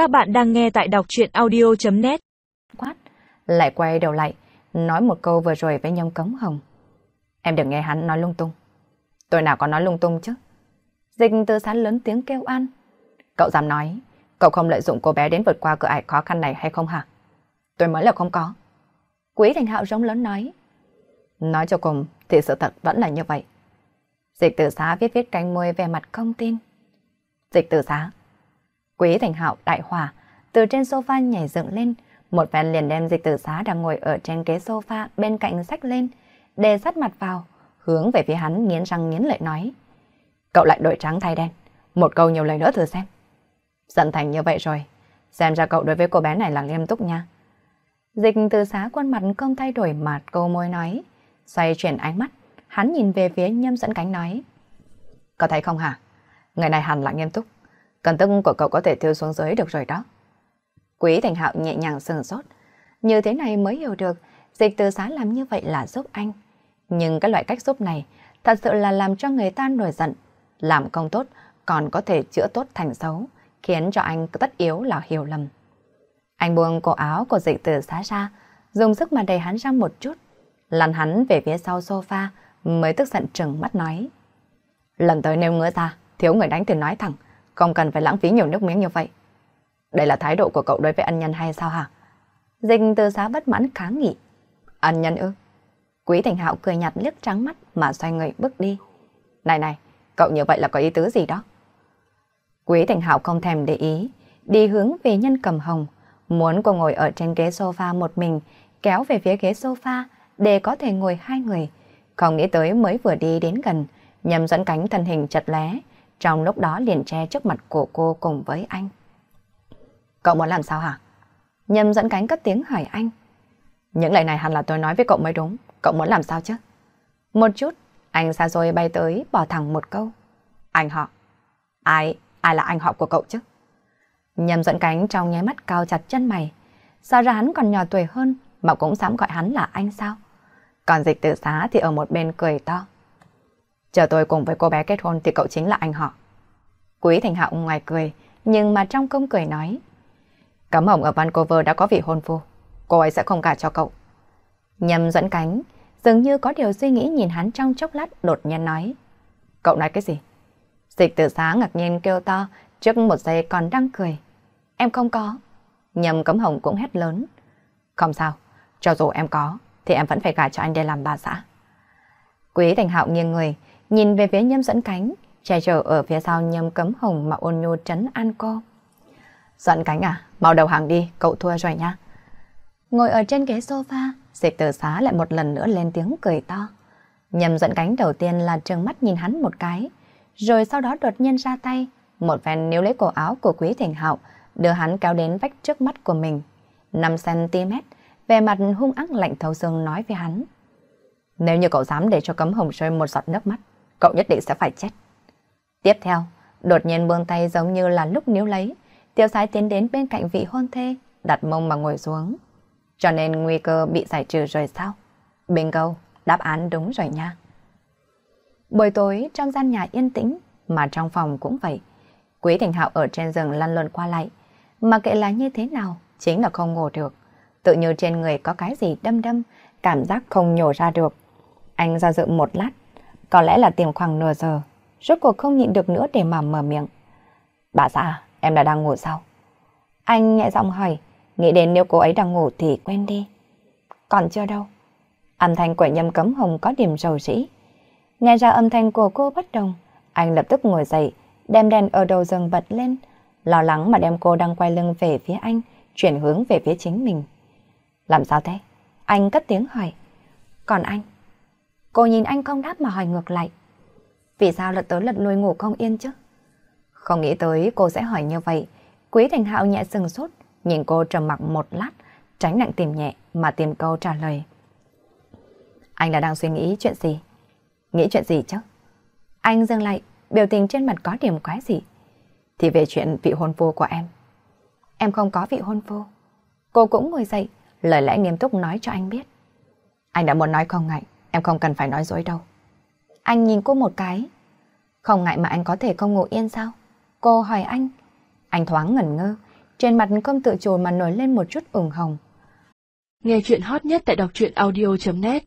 Các bạn đang nghe tại đọc chuyện audio.net Quát, lại quay đầu lại, nói một câu vừa rồi với nhông cống hồng. Em đừng nghe hắn nói lung tung. Tôi nào có nói lung tung chứ? Dịch từ sán lớn tiếng kêu an. Cậu dám nói, cậu không lợi dụng cô bé đến vượt qua cửa ải khó khăn này hay không hả? Tôi mới là không có. Quý Thành Hạo rống lớn nói. Nói cho cùng thì sự thật vẫn là như vậy. Dịch tử xá viết viết cánh môi về mặt không tin. Dịch tử xá. Quý Thành Hạo đại hòa, từ trên sofa nhảy dựng lên, một phen liền đem dịch tử xá đang ngồi ở trên ghế sofa bên cạnh sách lên, đè sát mặt vào, hướng về phía hắn nghiến răng nghiến lợi nói. Cậu lại đổi trắng thay đen, một câu nhiều lời nữa thử xem. Giận thành như vậy rồi, xem ra cậu đối với cô bé này là nghiêm túc nha. Dịch từ xá khuôn mặt không thay đổi mặt câu môi nói, xoay chuyển ánh mắt, hắn nhìn về phía nhâm dẫn cánh nói. Có thấy không hả? Người này hẳn là nghiêm túc. Cần tức của cậu có thể thiêu xuống dưới được rồi đó. Quý Thành Hạo nhẹ nhàng sừng sốt. Như thế này mới hiểu được dịch từ xá làm như vậy là giúp anh. Nhưng cái loại cách giúp này thật sự là làm cho người ta nổi giận. Làm công tốt còn có thể chữa tốt thành xấu, khiến cho anh tất yếu là hiểu lầm. Anh buông cổ áo của dịch từ xá ra, dùng sức mà đẩy hắn ra một chút. Lăn hắn về phía sau sofa, mới tức giận trừng mắt nói. Lần tới nếu ngứa ra, thiếu người đánh thì nói thẳng, không cần phải lãng phí nhiều nước miếng như vậy. Đây là thái độ của cậu đối với ân nhân hay sao hả? Dịch từ giá bất mãn kháng nghị. Ân nhân ư? Quý Thành Hạo cười nhạt liếc trắng mắt mà xoay người bước đi. Này này, cậu như vậy là có ý tứ gì đó? Quý Thành Hạo không thèm để ý, đi hướng về nhân cầm hồng, muốn cô ngồi ở trên ghế sofa một mình, kéo về phía ghế sofa để có thể ngồi hai người. Không nghĩ tới mới vừa đi đến gần, nhầm dẫn cánh thân hình chật lé, trong lúc đó liền che trước mặt của cô cùng với anh. Cậu muốn làm sao hả? Nhầm dẫn cánh cất tiếng hỏi anh. Những lời này hẳn là tôi nói với cậu mới đúng, cậu muốn làm sao chứ? Một chút, anh xa rồi bay tới bỏ thẳng một câu. Anh họ. Ai, ai là anh họ của cậu chứ? Nhầm dẫn cánh trong nháy mắt cao chặt chân mày. Sao ra hắn còn nhỏ tuổi hơn mà cũng dám gọi hắn là anh sao? Còn dịch tự xá thì ở một bên cười to. Chờ tôi cùng với cô bé kết hôn thì cậu chính là anh họ. Quý Thành Hạo ngoài cười, nhưng mà trong công cười nói. Cấm hồng ở Vancouver đã có vị hôn phu. Cô ấy sẽ không cả cho cậu. Nhầm dẫn cánh, dường như có điều suy nghĩ nhìn hắn trong chốc lát đột nhiên nói. Cậu nói cái gì? Dịch từ xá ngạc nhiên kêu to, trước một giây còn đang cười. Em không có. Nhầm cấm hồng cũng hét lớn. Không sao, cho dù em có, thì em vẫn phải gả cho anh để làm bà xã. Quý Thành Hạo nghiêng người, nhìn về phía nhâm dẫn cánh, che chở ở phía sau nhâm cấm hồng mà ôn nhu trấn an cô. Dẫn cánh à, mau đầu hàng đi, cậu thua rồi nha. Ngồi ở trên ghế sofa, dịch tử xá lại một lần nữa lên tiếng cười to. Nhâm dẫn cánh đầu tiên là trừng mắt nhìn hắn một cái, rồi sau đó đột nhiên ra tay, một phen níu lấy cổ áo của Quý Thành Hạo, đưa hắn kéo đến vách trước mắt của mình. 5cm, về mặt hung ác lạnh thấu xương nói với hắn. Nếu như cậu dám để cho cấm hồng rơi một giọt nước mắt, cậu nhất định sẽ phải chết. Tiếp theo, đột nhiên buông tay giống như là lúc níu lấy, tiêu sái tiến đến bên cạnh vị hôn thê, đặt mông mà ngồi xuống. Cho nên nguy cơ bị giải trừ rồi sao? Bingo, đáp án đúng rồi nha. Buổi tối trong gian nhà yên tĩnh, mà trong phòng cũng vậy. Quý Thành Hạo ở trên giường lăn lộn qua lại, mà kệ là như thế nào, chính là không ngủ được. Tự như trên người có cái gì đâm đâm, cảm giác không nhổ ra được. Anh ra dự một lát, có lẽ là tìm khoảng nửa giờ, rốt cuộc không nhịn được nữa để mà mở miệng. Bà xã, em đã đang ngủ sao? Anh nhẹ giọng hỏi, nghĩ đến nếu cô ấy đang ngủ thì quên đi. Còn chưa đâu. Âm thanh của nhâm cấm hồng có điểm rầu rĩ. Nghe ra âm thanh của cô bất đồng, anh lập tức ngồi dậy, đem đèn ở đầu giường bật lên, lo lắng mà đem cô đang quay lưng về phía anh, chuyển hướng về phía chính mình. Làm sao thế? Anh cất tiếng hỏi. Còn anh? Cô nhìn anh không đáp mà hỏi ngược lại. Vì sao lật tới lật lui ngủ không yên chứ? Không nghĩ tới cô sẽ hỏi như vậy. Quý Thành Hạo nhẹ sừng sốt, nhìn cô trầm mặc một lát, tránh nặng tìm nhẹ mà tìm câu trả lời. Anh đã đang suy nghĩ chuyện gì? Nghĩ chuyện gì chứ? Anh dừng lại, biểu tình trên mặt có điểm quái gì? Thì về chuyện vị hôn phu của em. Em không có vị hôn phu. Cô cũng ngồi dậy, lời lẽ nghiêm túc nói cho anh biết. Anh đã muốn nói không ngại, em không cần phải nói dối đâu. Anh nhìn cô một cái. Không ngại mà anh có thể không ngủ yên sao? Cô hỏi anh. Anh thoáng ngẩn ngơ, Trên mặt không tự chủ mà nổi lên một chút ửng hồng. Nghe chuyện hot nhất tại đọc truyện audio.net